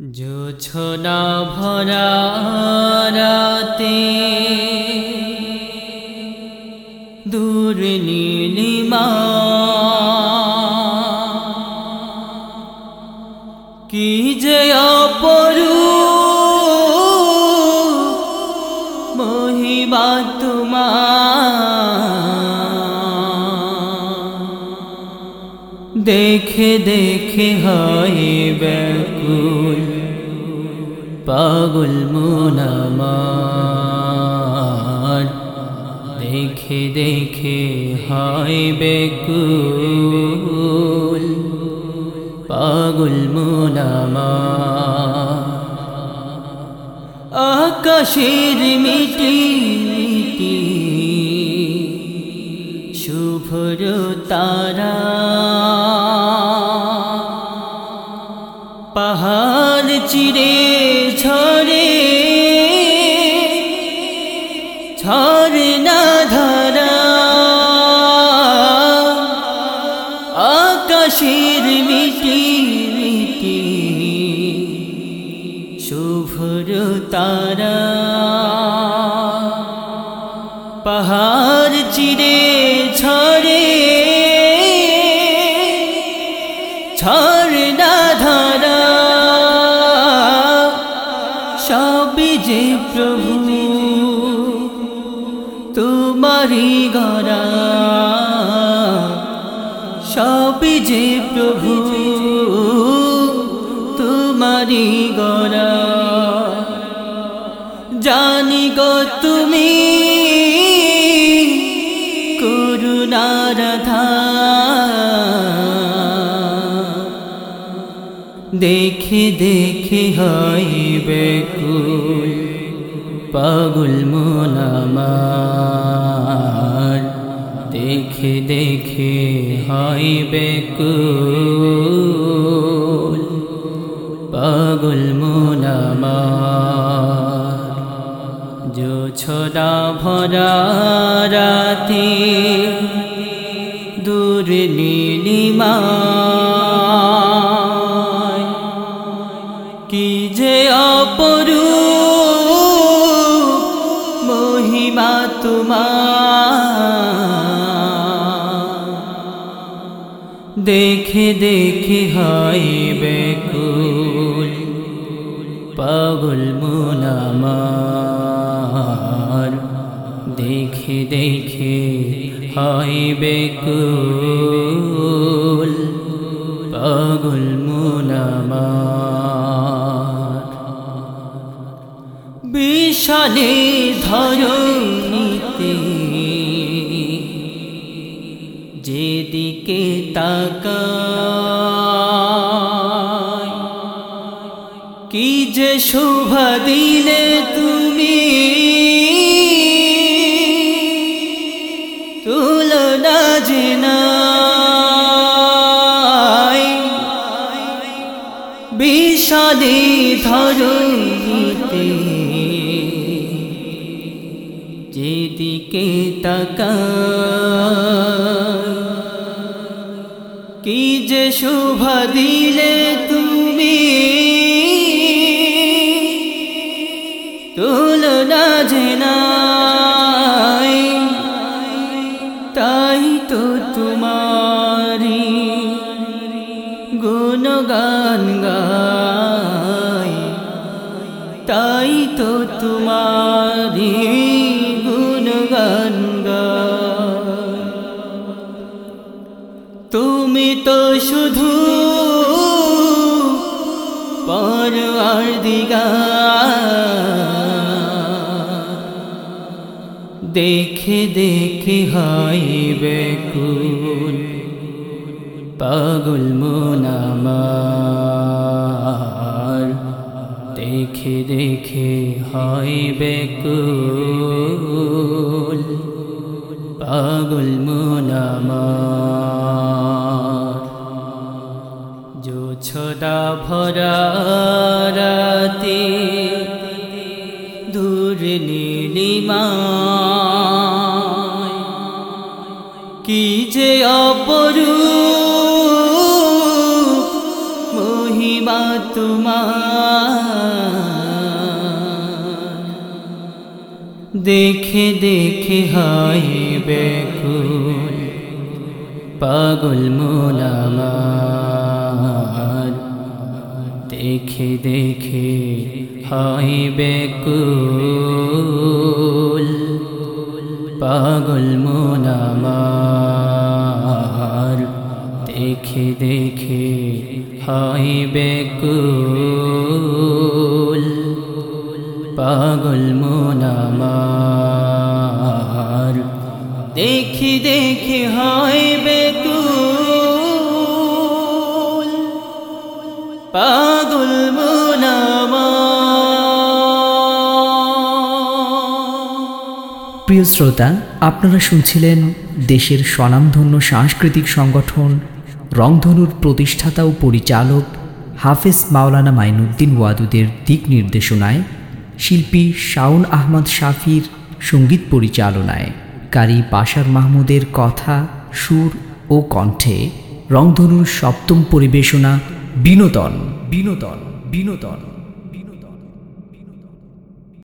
জোছনা ভরা রাতে দূর নীলিমা কি যে অপরু মহিমা তোমার। দেখে দেখে হয় ব্যাকুল। পাগল মোনামার দেখে দেখে হয় বেকুল, পাগল মোনামার আকাশের মিটি মিটি, শুভ্র তারা। পাহাড় চিরে আকাশের মিটি মিটি, শুভ্র তারা। পাহাড় চিরে ছড়ে ঝরে না ধারা। সবই যে প্রভু তোমারি গড়া। তোমারি গড়া জানি গো তুমি করুণারাধা দেখে দেখে হয় বেকুল পাগল মোনামার দেখে দেখে হয় বেকুল পাগল মোলামার যো ছোদা ভরা রাতি দূর নীলিমা কি যে অপরু মহিমা তোমার দেখে দেখে হয় বেকুল পাগল মোনামার দেখে দেখে হয় বেকুল পাগল মোনামার বিশালে ধরণীতে যেদিকে তাকায় কি যে শোভা দিলে তুমি তুলনা যে নাই। বিশালে যেদিকে তাকায় শোভা দিলে তুমি। তুলনা যে নাই তাই তো তোমারি গুণগান গাই। তাই তো তোমারি তুমি তো শুধু পর আর দেখে দেখে হয় বেকুল পাগল মোনামার দেখে দেখে হয় বেকুল পাগল মোনামার ছদা ভরা রাতে দূর নীলিমা কি যে অপরূপ মহিমা তোমার। দেখে দেখে হয় বেকুল পাগল মোলামার দেখে দেখে হয় বেকুল, পাগল মোলামার দেখে দেখে হয় বেকুল, পাগল মোলামার দেখি দেখি হয় পাগল প্রিয় শ্রোতা, আপনারা শুনছিলেন দেশের স্বনামধন্য সাংস্কৃতিক সংগঠন, রংধনুর প্রতিষ্ঠাতা ও পরিচালক হাফেজ মাওলানা মাইনুদ্দিন ওয়াদুদের দিক নির্দেশনায়, শিল্পী শাওন আহমদ শাফির সংগীত পরিচালনায়, কারি পাশার মাহমুদের কথা, সুর ও কণ্ঠে রংধনুর সপ্তম পরিবেশনা বিনোদন বিনোদন বিনোদন।